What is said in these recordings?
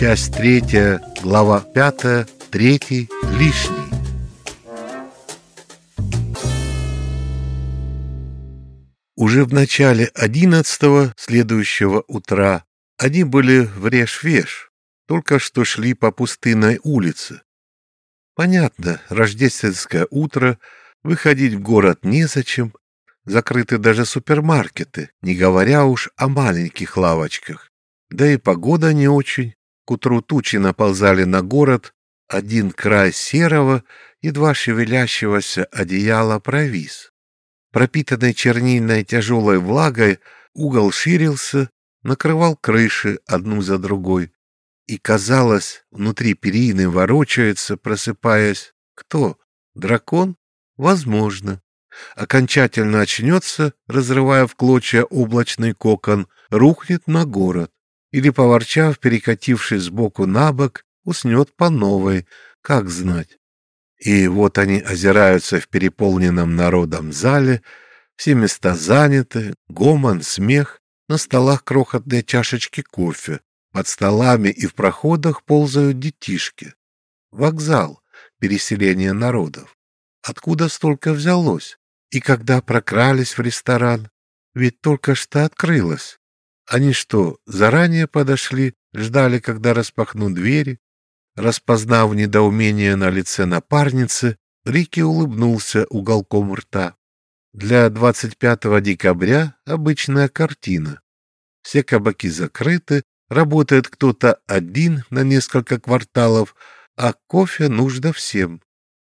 Часть третья, глава пятая, третий, лишний. Уже в начале одиннадцатого следующего утра они были в Реш-Веш, только что шли по пустынной улице. Понятно, рождественское утро, выходить в город незачем, закрыты даже супермаркеты, не говоря уж о маленьких лавочках. Да и погода не очень. К утру тучи наползали на город, один край серого, едва шевелящегося одеяла провис. Пропитанный чернильной тяжелой влагой, угол ширился, накрывал крыши одну за другой. И, казалось, внутри перины ворочается, просыпаясь, кто? Дракон? Возможно. Окончательно очнется, разрывая в клочья облачный кокон, рухнет на город. Или, поворчав, перекатившись сбоку на бок, уснет по новой, как знать. И вот они озираются в переполненном народом зале, все места заняты, гомон, смех, на столах крохотные чашечки кофе, под столами и в проходах ползают детишки. Вокзал, переселение народов. Откуда столько взялось? И когда прокрались в ресторан? Ведь только что открылось. Они что, заранее подошли, ждали, когда распахнут двери? Распознав недоумение на лице напарницы, Рики улыбнулся уголком рта. Для 25 декабря обычная картина. Все кабаки закрыты, работает кто-то один на несколько кварталов, а кофе нужно всем.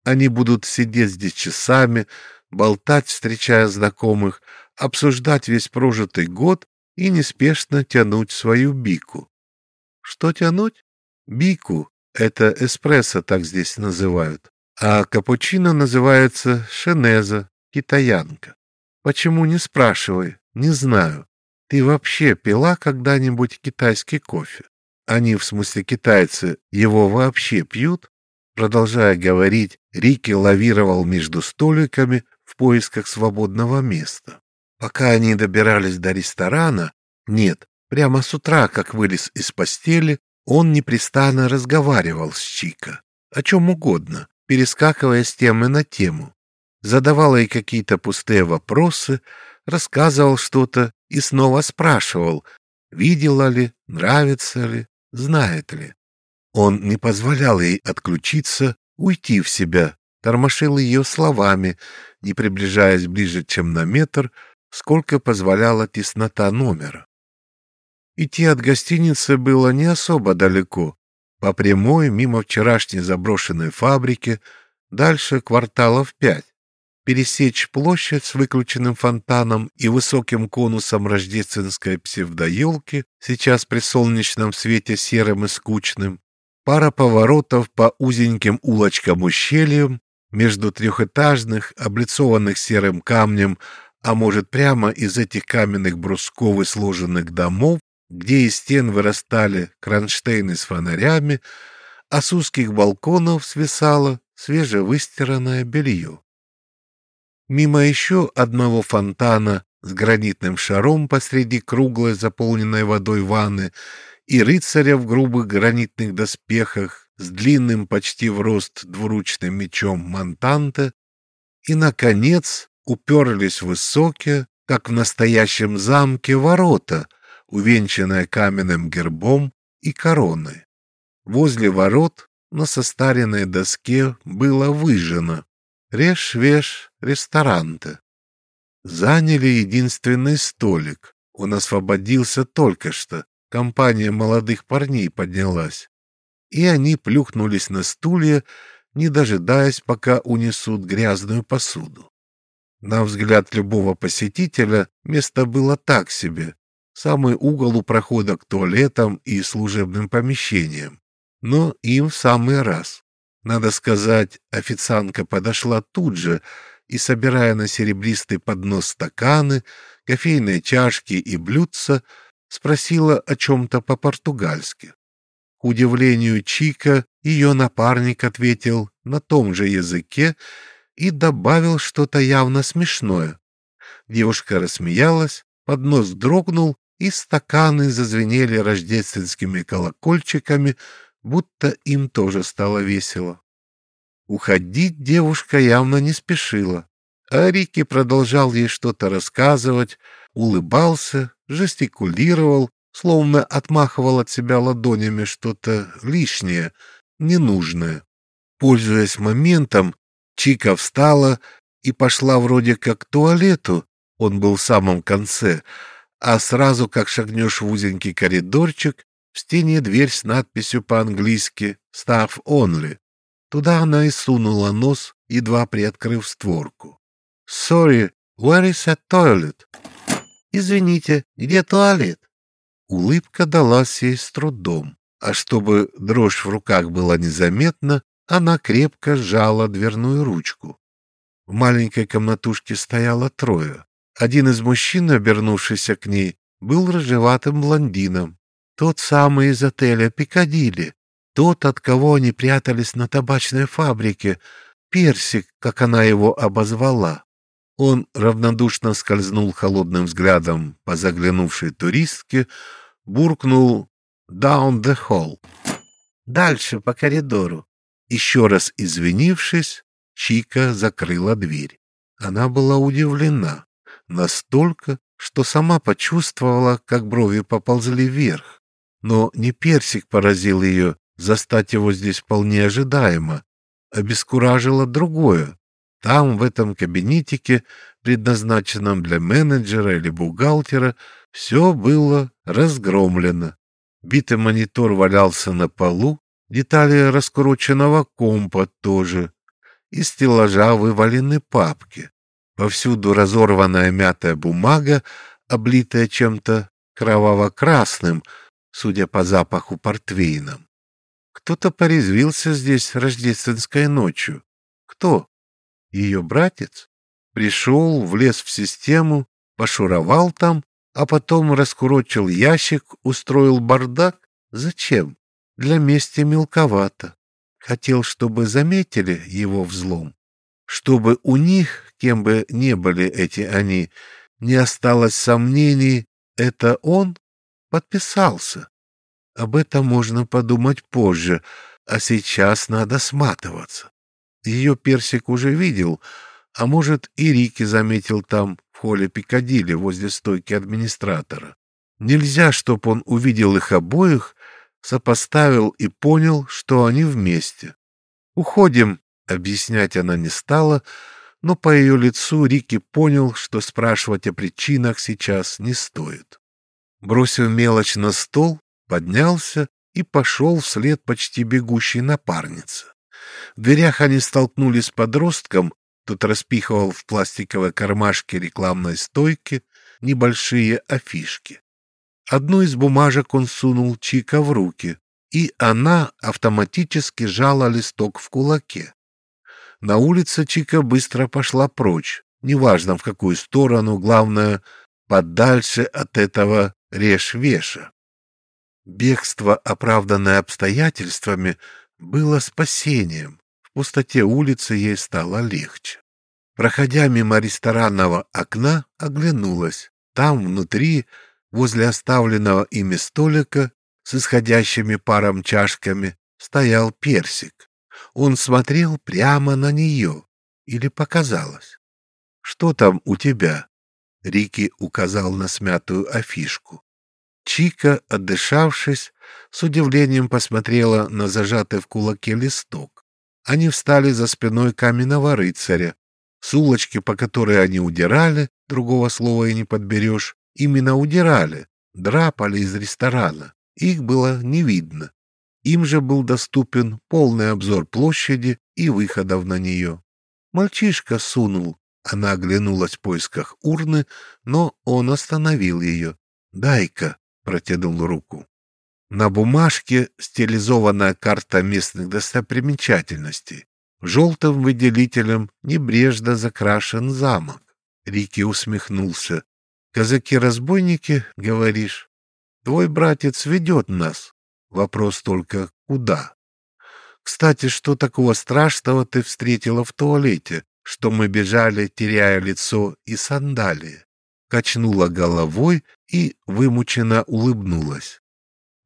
Они будут сидеть здесь часами, болтать, встречая знакомых, обсуждать весь прожитый год и неспешно тянуть свою бику. Что тянуть? Бику. Это эспрессо так здесь называют. А капучино называется шенеза, китаянка. Почему не спрашивай? Не знаю. Ты вообще пила когда-нибудь китайский кофе? Они, в смысле китайцы, его вообще пьют? Продолжая говорить, Рики лавировал между столиками в поисках свободного места. Пока они добирались до ресторана, нет, прямо с утра, как вылез из постели, он непрестанно разговаривал с Чика. О чем угодно, перескакивая с темы на тему. Задавал ей какие-то пустые вопросы, рассказывал что-то и снова спрашивал, видела ли, нравится ли, знает ли. Он не позволял ей отключиться, уйти в себя, тормошил ее словами, не приближаясь ближе, чем на метр, сколько позволяла теснота номера. Идти от гостиницы было не особо далеко, по прямой, мимо вчерашней заброшенной фабрики, дальше кварталов пять пересечь площадь с выключенным фонтаном и высоким конусом рождественской псевдоелки, сейчас при солнечном свете серым и скучным, пара поворотов по узеньким улочкам-ущельям между трехэтажных, облицованных серым камнем, а может прямо из этих каменных брусков и сложенных домов, где из стен вырастали кронштейны с фонарями, а с узких балконов свисало свежевыстиранное белье. Мимо еще одного фонтана с гранитным шаром посреди круглой заполненной водой ванны и рыцаря в грубых гранитных доспехах с длинным почти в рост двуручным мечом Монтанте, и, наконец, уперлись высокие, как в настоящем замке, ворота, увенчанные каменным гербом и короной. Возле ворот на состаренной доске было выжжено Реш-веш ресторанте. Заняли единственный столик. Он освободился только что. Компания молодых парней поднялась. И они плюхнулись на стулья, не дожидаясь, пока унесут грязную посуду. На взгляд любого посетителя место было так себе. Самый угол у прохода к туалетам и служебным помещениям. Но им в самый раз. Надо сказать, официантка подошла тут же и, собирая на серебристый поднос стаканы, кофейные чашки и блюдца, спросила о чем-то по-португальски. К удивлению Чика, ее напарник ответил на том же языке и добавил что-то явно смешное. Девушка рассмеялась, поднос дрогнул, и стаканы зазвенели рождественскими колокольчиками, будто им тоже стало весело. Уходить девушка явно не спешила, а Рики продолжал ей что-то рассказывать, улыбался, жестикулировал, словно отмахивал от себя ладонями что-то лишнее, ненужное. Пользуясь моментом, Чика встала и пошла вроде как к туалету, он был в самом конце, а сразу как шагнешь в узенький коридорчик, в стене дверь с надписью по-английски «Staff Only». Туда она и сунула нос, едва приоткрыв створку. «Sorry, where is that toilet?» «Извините, где туалет?» Улыбка далась ей с трудом, а чтобы дрожь в руках была незаметна, она крепко сжала дверную ручку. В маленькой комнатушке стояло трое. Один из мужчин, обернувшийся к ней, был рыжеватым блондином. Тот самый из отеля «Пикадилли», тот, от кого они прятались на табачной фабрике, Персик, как она его обозвала. Он равнодушно скользнул холодным взглядом по заглянувшей туристке, буркнул «Down the hall». «Дальше по коридору». Еще раз извинившись, Чика закрыла дверь. Она была удивлена. Настолько, что сама почувствовала, как брови поползли вверх. Но не персик поразил ее, застать его здесь вполне ожидаемо. Обескуражило другое. Там, в этом кабинетике, предназначенном для менеджера или бухгалтера, все было разгромлено. Битый монитор валялся на полу, детали раскрученного компа тоже. Из стеллажа вывалены папки. Повсюду разорванная мятая бумага, облитая чем-то кроваво-красным, судя по запаху портвейном. Кто-то порезвился здесь рождественской ночью. Кто? Ее братец? Пришел, влез в систему, пошуровал там, а потом раскурочил ящик, устроил бардак. Зачем? Для мести мелковато. Хотел, чтобы заметили его взлом. Чтобы у них, кем бы ни были эти они, не осталось сомнений, это он подписался. Об этом можно подумать позже, а сейчас надо сматываться. Ее персик уже видел, а может и Рики заметил там, в холле Пикадилли, возле стойки администратора. Нельзя, чтоб он увидел их обоих, сопоставил и понял, что они вместе. «Уходим», — объяснять она не стала, но по ее лицу Рики понял, что спрашивать о причинах сейчас не стоит. Бросив мелочь на стол, поднялся и пошел вслед почти бегущей напарницы. В дверях они столкнулись с подростком, тот распихивал в пластиковой кармашке рекламной стойки небольшие афишки. Одну из бумажек он сунул Чика в руки, и она автоматически жала листок в кулаке. На улице Чика быстро пошла прочь, неважно в какую сторону, главное, подальше от этого режь-веша. Бегство, оправданное обстоятельствами, было спасением. В пустоте улицы ей стало легче. Проходя мимо ресторанного окна, оглянулась. Там, внутри, возле оставленного ими столика, с исходящими паром чашками, стоял персик. Он смотрел прямо на нее. Или показалось? «Что там у тебя?» Рики указал на смятую афишку. Чика, отдышавшись, с удивлением посмотрела на зажатый в кулаке листок. Они встали за спиной каменного рыцаря. С улочки, по которой они удирали, другого слова и не подберешь, именно удирали, драпали из ресторана. Их было не видно. Им же был доступен полный обзор площади и выходов на нее. Мальчишка сунул. Она оглянулась в поисках урны, но он остановил ее. «Дай-ка», — протянул руку. На бумажке стилизованная карта местных достопримечательностей. Желтым выделителем небрежно закрашен замок. Рики усмехнулся. «Казаки-разбойники, говоришь? Твой братец ведет нас. Вопрос только куда? Кстати, что такого страшного ты встретила в туалете, что мы бежали, теряя лицо и сандалии?» качнула головой и вымученно улыбнулась.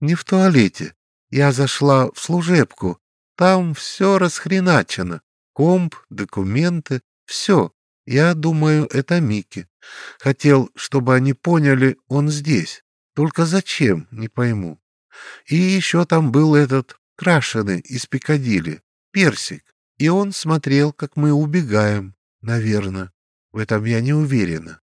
«Не в туалете. Я зашла в служебку. Там все расхреначено. Комп, документы, все. Я думаю, это Микки. Хотел, чтобы они поняли, он здесь. Только зачем, не пойму. И еще там был этот крашеный из Пикадилли, Персик. И он смотрел, как мы убегаем, наверное. В этом я не уверена.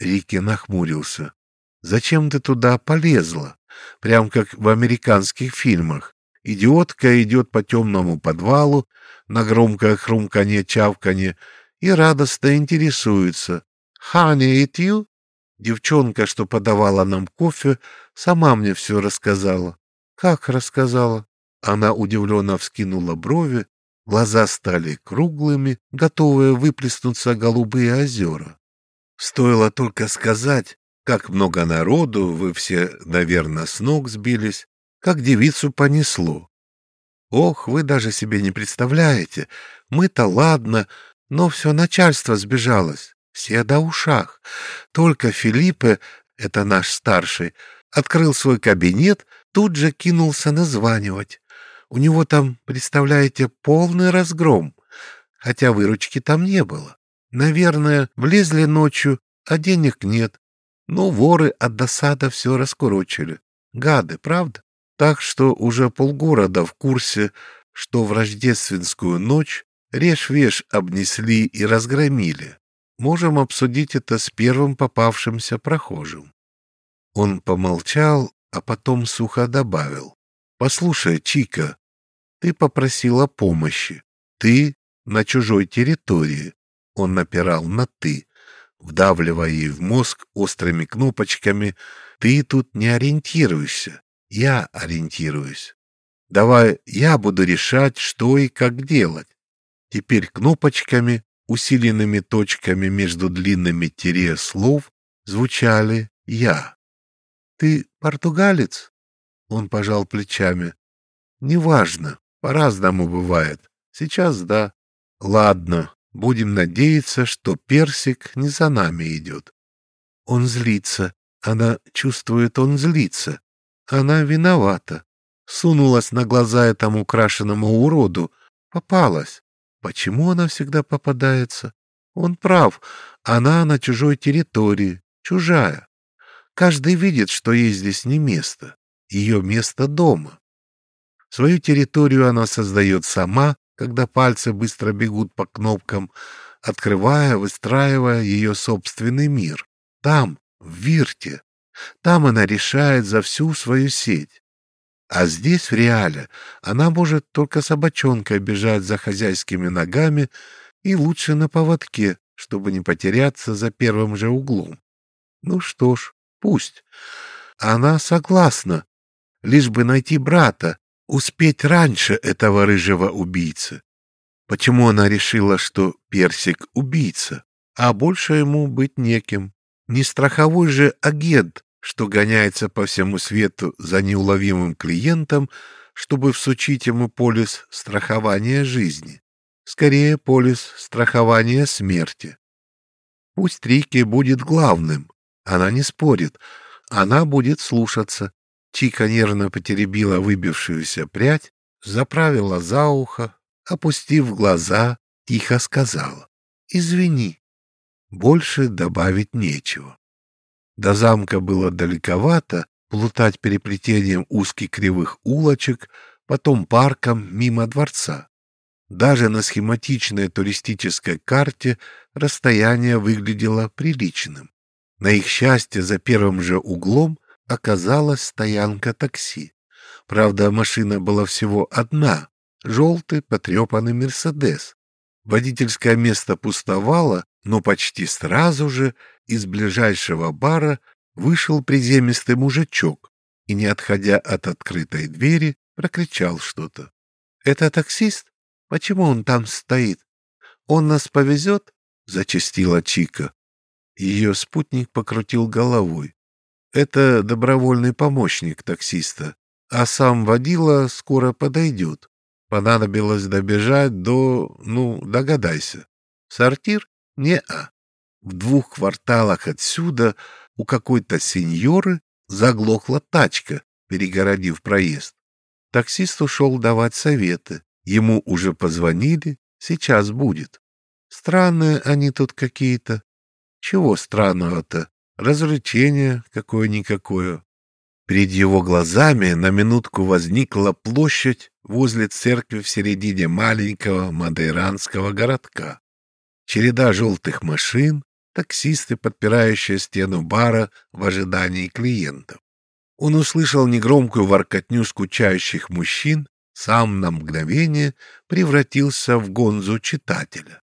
Рики нахмурился. «Зачем ты туда полезла? Прям как в американских фильмах. Идиотка идет по темному подвалу, на громкое хрумканье-чавканье, и радостно интересуется. «Honey, it you?» Девчонка, что подавала нам кофе, сама мне все рассказала. «Как рассказала?» Она удивленно вскинула брови, глаза стали круглыми, готовые выплеснуться голубые озера. Стоило только сказать, как много народу, вы все, наверное, с ног сбились, как девицу понесло. Ох, вы даже себе не представляете, мы-то ладно, но все начальство сбежалось, все до ушах. Только Филиппе, это наш старший, открыл свой кабинет, тут же кинулся названивать. У него там, представляете, полный разгром, хотя выручки там не было. Наверное, влезли ночью, а денег нет. Но воры от досада все раскурочили. Гады, правда? Так что уже полгорода в курсе, что в рождественскую ночь режь-веш обнесли и разгромили. Можем обсудить это с первым попавшимся прохожим. Он помолчал, а потом сухо добавил. «Послушай, Чика, ты попросила помощи. Ты на чужой территории. Он напирал на «ты», вдавливая ей в мозг острыми кнопочками. «Ты тут не ориентируешься, я ориентируюсь. Давай я буду решать, что и как делать. Теперь кнопочками, усиленными точками между длинными тире слов, звучали «я». «Ты португалец?» Он пожал плечами. «Неважно, по-разному бывает. Сейчас да. Ладно, Будем надеяться, что персик не за нами идет. Он злится. Она чувствует, он злится. Она виновата. Сунулась на глаза этому украшенному уроду. Попалась. Почему она всегда попадается? Он прав. Она на чужой территории. Чужая. Каждый видит, что ей здесь не место. Ее место дома. Свою территорию она создает сама, когда пальцы быстро бегут по кнопкам, открывая, выстраивая ее собственный мир. Там, в Вирте. Там она решает за всю свою сеть. А здесь, в реале, она может только собачонкой бежать за хозяйскими ногами и лучше на поводке, чтобы не потеряться за первым же углом. Ну что ж, пусть. Она согласна, лишь бы найти брата, успеть раньше этого рыжего убийцы. Почему она решила, что Персик — убийца, а больше ему быть неким? Не страховой же агент, что гоняется по всему свету за неуловимым клиентом, чтобы всучить ему полис страхования жизни. Скорее, полис страхования смерти. Пусть Рики будет главным, она не спорит, она будет слушаться, Чика нервно потеребила выбившуюся прядь, заправила за ухо, опустив глаза, тихо сказала «Извини». Больше добавить нечего. До замка было далековато, плутать переплетением узких кривых улочек, потом парком мимо дворца. Даже на схематичной туристической карте расстояние выглядело приличным. На их счастье, за первым же углом оказалась стоянка такси. Правда, машина была всего одна — желтый потрепанный «Мерседес». Водительское место пустовало, но почти сразу же из ближайшего бара вышел приземистый мужичок и, не отходя от открытой двери, прокричал что-то. «Это таксист? Почему он там стоит? Он нас повезет?» — зачастила Чика. Ее спутник покрутил головой. Это добровольный помощник таксиста, а сам водила скоро подойдет. Понадобилось добежать до... ну, догадайся. Сортир? Не-а. В двух кварталах отсюда у какой-то сеньоры заглохла тачка, перегородив проезд. Таксист ушел давать советы. Ему уже позвонили, сейчас будет. Странные они тут какие-то. Чего странного-то? Развлечение какое-никакое. Перед его глазами на минутку возникла площадь возле церкви в середине маленького мадейранского городка. Череда желтых машин, таксисты, подпирающие стену бара в ожидании клиентов. Он услышал негромкую воркотню скучающих мужчин, сам на мгновение превратился в гонзу читателя.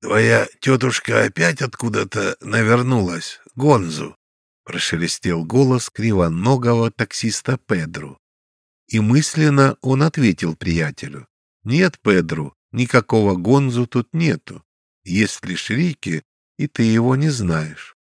«Твоя тетушка опять откуда-то навернулась, Гонзу?» — прошелестел голос кривоногого таксиста Педру. И мысленно он ответил приятелю. «Нет, Педру, никакого Гонзу тут нету. Есть лишь Рики, и ты его не знаешь».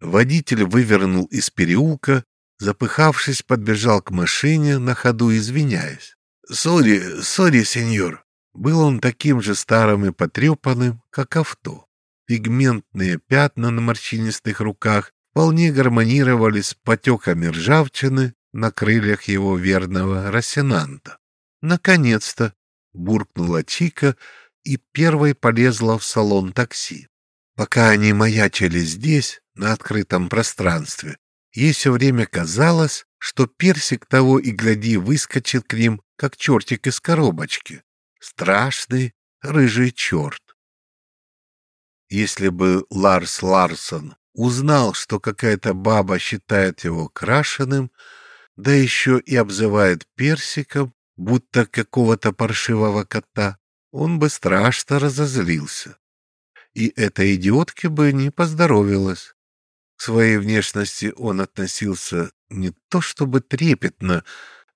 Водитель вывернул из переулка, запыхавшись, подбежал к машине, на ходу извиняясь. «Sorry, sorry, сеньор, был он таким же старым и потрепанным, как авто. Пигментные пятна на морщинистых руках вполне гармонировали с потеками ржавчины на крыльях его верного Росинанта. «Наконец-то!» — буркнула Чика и первой полезла в салон такси. Пока они маячили здесь, на открытом пространстве, ей все время казалось, что персик того и гляди выскочит к ним, как чертик из коробочки страшный рыжий черт. Если бы Ларс Ларсон узнал, что какая-то баба считает его крашеным, да еще и обзывает персиком, будто какого-то паршивого кота, он бы страшно разозлился. И этой идиотке бы не поздоровилась. К своей внешности он относился не то чтобы трепетно,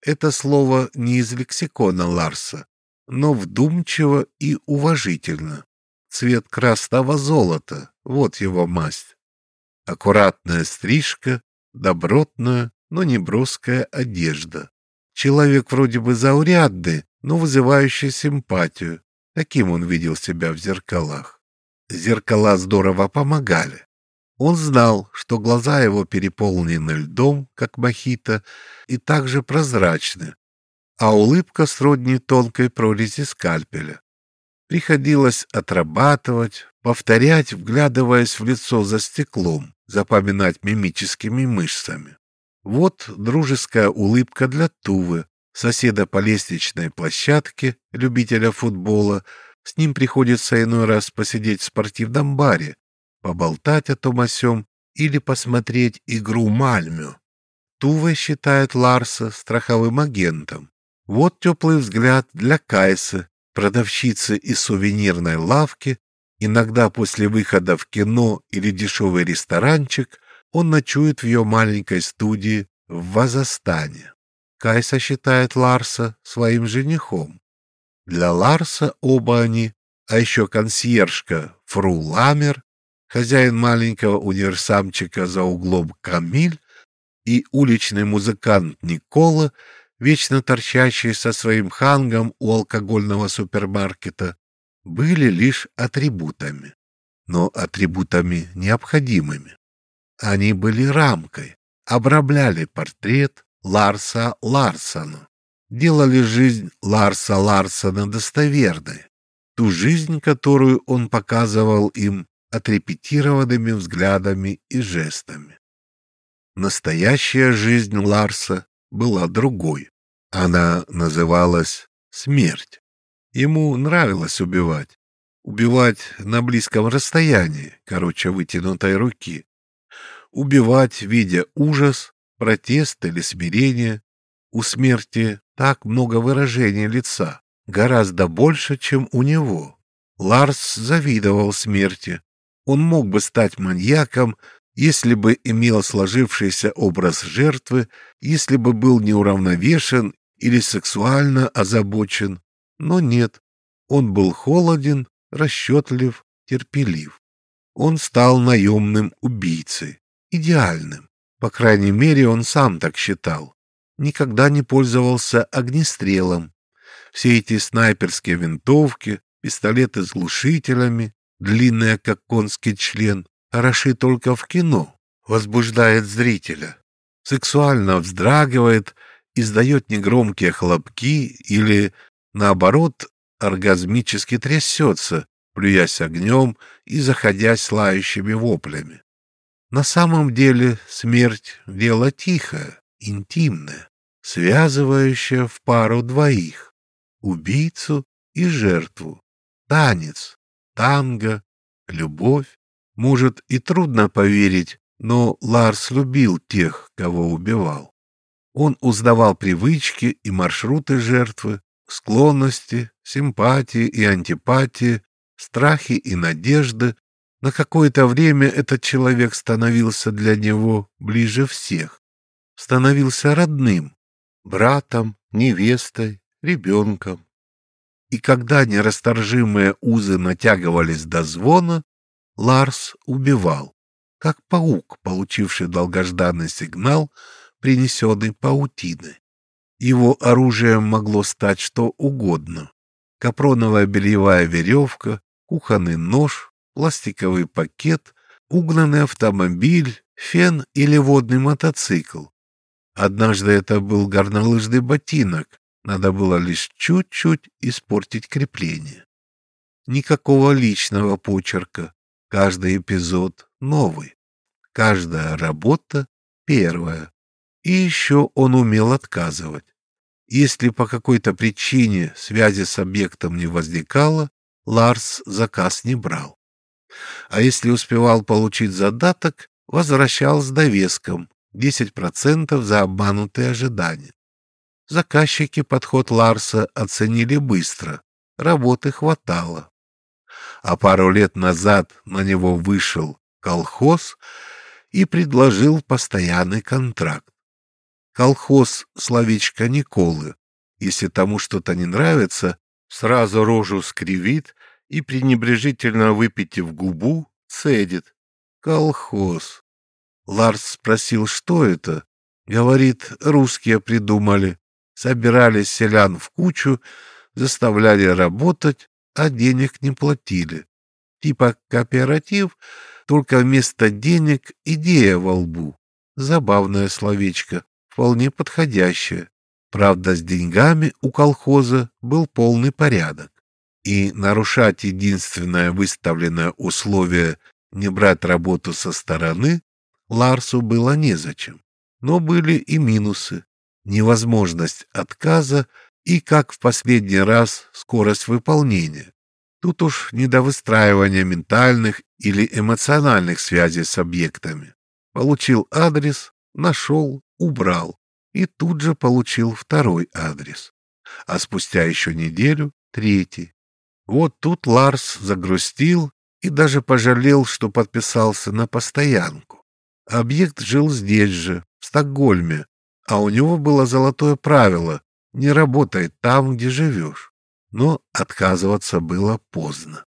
это слово не из лексикона Ларса, но вдумчиво и уважительно. Цвет красного золота — вот его масть. Аккуратная стрижка, добротная, но не броская одежда. Человек вроде бы заурядный, но вызывающий симпатию. Таким он видел себя в зеркалах. Зеркала здорово помогали. Он знал, что глаза его переполнены льдом, как мохито, и также прозрачны, а улыбка сродни тонкой прорези скальпеля. Приходилось отрабатывать, повторять, вглядываясь в лицо за стеклом, запоминать мимическими мышцами. Вот дружеская улыбка для Тувы, соседа по лестничной площадке, любителя футбола. С ним приходится иной раз посидеть в спортивном баре, поболтать о том о сём или посмотреть игру Мальмю. Тува считает Ларса страховым агентом, вот теплый взгляд для Кайсы, продавщицы из сувенирной лавки. Иногда после выхода в кино или дешевый ресторанчик он ночует в ее маленькой студии в Вазастане. Кайса считает Ларса своим женихом. Для Ларса оба они, а еще консьержка Фру Ламер, хозяин маленького универсамчика за углом Камиль и уличный музыкант Никола вечно торчащие со своим хангом у алкогольного супермаркета, были лишь атрибутами, но атрибутами необходимыми. Они были рамкой, обрамляли портрет Ларса Ларсона, делали жизнь Ларса Ларсона достоверной, ту жизнь, которую он показывал им отрепетированными взглядами и жестами. Настоящая жизнь Ларса была другой. Она называлась «Смерть». Ему нравилось убивать. Убивать на близком расстоянии, короче, вытянутой руки. Убивать, видя ужас, протест или смирение. У смерти так много выражений лица, гораздо больше, чем у него. Ларс завидовал смерти. Он мог бы стать маньяком, если бы имел сложившийся образ жертвы, если бы был неуравновешен или сексуально озабочен, но нет, он был холоден, расчетлив, терпелив. Он стал наемным убийцей, идеальным. По крайней мере, он сам так считал. Никогда не пользовался огнестрелом. Все эти снайперские винтовки, пистолеты с глушителями, длинные, как конский член, хороши только в кино, возбуждает зрителя. Сексуально вздрагивает, издает негромкие хлопки или, наоборот, оргазмически трясется, плюясь огнем и заходясь лающими воплями. На самом деле смерть — дело тихое, интимное, связывающее в пару двоих — убийцу и жертву, танец, танго, любовь. Может, и трудно поверить, но Ларс любил тех, кого убивал. Он узнавал привычки и маршруты жертвы, склонности, симпатии и антипатии, страхи и надежды. На какое-то время этот человек становился для него ближе всех, становился родным, братом, невестой, ребенком. И когда нерасторжимые узы натягивались до звона, Ларс убивал, как паук, получивший долгожданный сигнал, принесенный паутиной. Его оружием могло стать что угодно. Капроновая бельевая веревка, кухонный нож, пластиковый пакет, угнанный автомобиль, фен или водный мотоцикл. Однажды это был горнолыжный ботинок, надо было лишь чуть-чуть испортить крепление. Никакого личного почерка, каждый эпизод новый, каждая работа первая. И еще он умел отказывать. Если по какой-то причине связи с объектом не возникало, Ларс заказ не брал. А если успевал получить задаток, возвращал с довеском 10% за обманутые ожидания. Заказчики подход Ларса оценили быстро, работы хватало. А пару лет назад на него вышел колхоз и предложил постоянный контракт. Колхоз словечко Николы. Если тому что-то не нравится, сразу рожу скривит и, пренебрежительно выпитив губу, цедит. Колхоз. Ларс спросил, что это. Говорит, русские придумали. Собирали селян в кучу, заставляли работать, а денег не платили. Типа кооператив, только вместо денег идея во лбу. Забавное словечко, вполне подходящее. Правда, с деньгами у колхоза был полный порядок. И нарушать единственное выставленное условие не брать работу со стороны Ларсу было незачем. Но были и минусы. Невозможность отказа и, как в последний раз, скорость выполнения. Тут уж не до выстраивания ментальных или эмоциональных связей с объектами. Получил адрес, нашел, убрал и тут же получил второй адрес. А спустя еще неделю — третий. Вот тут Ларс загрустил и даже пожалел, что подписался на постоянку. Объект жил здесь же, в Стокгольме, а у него было золотое правило — не работай там, где живешь. Но отказываться было поздно.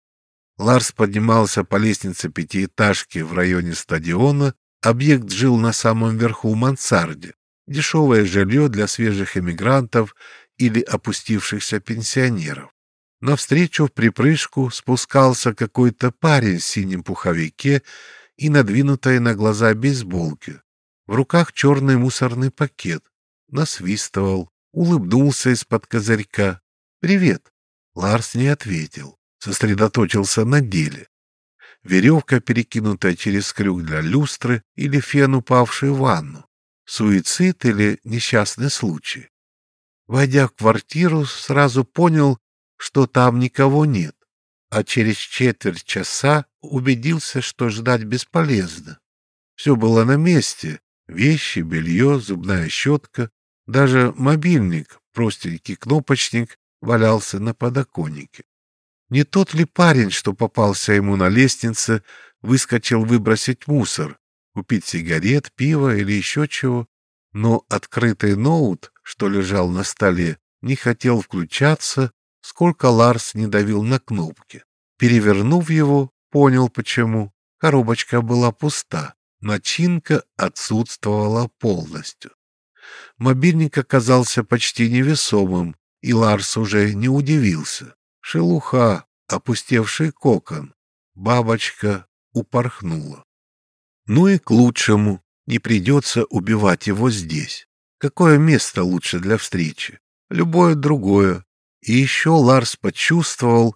Ларс поднимался по лестнице пятиэтажки в районе стадиона, объект жил на самом верху мансарде, дешевое жилье для свежих эмигрантов или опустившихся пенсионеров. Навстречу в припрыжку спускался какой-то парень в синем пуховике и надвинутой на глаза бейсболке. В руках черный мусорный пакет. Насвистывал, улыбнулся из-под козырька. «Привет!» Ларс не ответил, сосредоточился на деле. Веревка, перекинутая через крюк для люстры или фен, упавший в ванну. Суицид или несчастный случай. Войдя в квартиру, сразу понял, что там никого нет, а через четверть часа убедился, что ждать бесполезно. Все было на месте — вещи, белье, зубная щетка, даже мобильник, простенький кнопочник, валялся на подоконнике. Не тот ли парень, что попался ему на лестнице, выскочил выбросить мусор, купить сигарет, пиво или еще чего, но открытый ноут, что лежал на столе, не хотел включаться сколько Ларс не давил на кнопки. Перевернув его, понял почему. Коробочка была пуста, начинка отсутствовала полностью. Мобильник оказался почти невесомым, и Ларс уже не удивился. Шелуха, опустевший кокон. Бабочка упорхнула. Ну и к лучшему, не придется убивать его здесь. Какое место лучше для встречи? Любое другое. И еще Ларс почувствовал,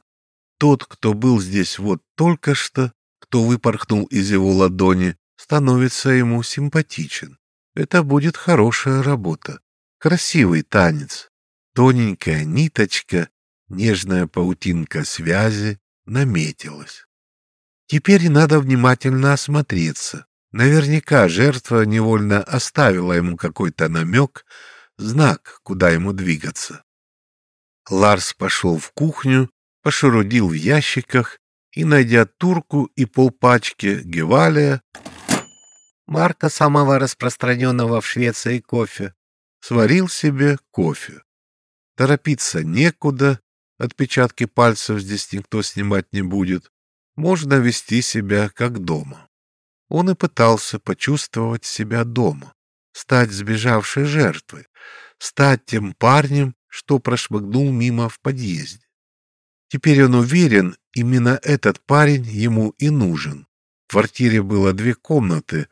тот, кто был здесь вот только что, кто выпорхнул из его ладони, становится ему симпатичен. Это будет хорошая работа. Красивый танец. Тоненькая ниточка, нежная паутинка связи наметилась. Теперь надо внимательно осмотреться. Наверняка жертва невольно оставила ему какой-то намек, знак, куда ему двигаться. Ларс пошел в кухню, пошурудил в ящиках и, найдя турку и полпачки гевалия, марка самого распространенного в Швеции кофе, сварил себе кофе. Торопиться некуда, отпечатки пальцев здесь никто снимать не будет. Можно вести себя как дома. Он и пытался почувствовать себя дома, стать сбежавшей жертвой, стать тем парнем, что прошмыгнул мимо в подъезде. Теперь он уверен, именно этот парень ему и нужен. В квартире было две комнаты,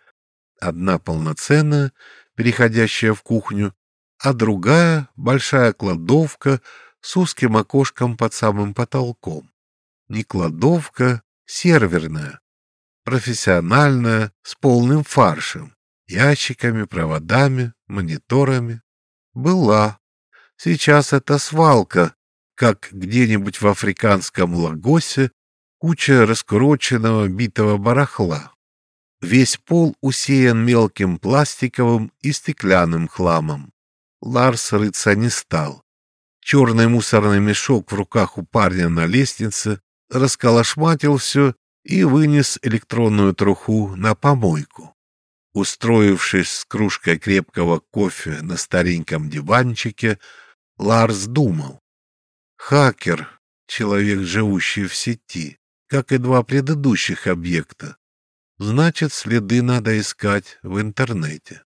одна полноценная, переходящая в кухню, а другая — большая кладовка с узким окошком под самым потолком. Не кладовка, серверная, профессиональная, с полным фаршем, ящиками, проводами, мониторами. Была. Сейчас это свалка, как где-нибудь в африканском Лагосе куча раскуроченного битого барахла. Весь пол усеян мелким пластиковым и стеклянным хламом. Ларс рыться не стал. Черный мусорный мешок в руках у парня на лестнице расколошматил все и вынес электронную труху на помойку. Устроившись с кружкой крепкого кофе на стареньком диванчике, Ларс думал. Хакер — человек, живущий в сети, как и два предыдущих объекта. Значит, следы надо искать в интернете.